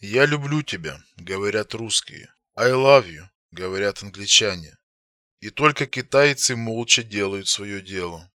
«Я люблю тебя», — говорят русские. «I love you», — говорят англичане. И только китайцы молча делают свое дело.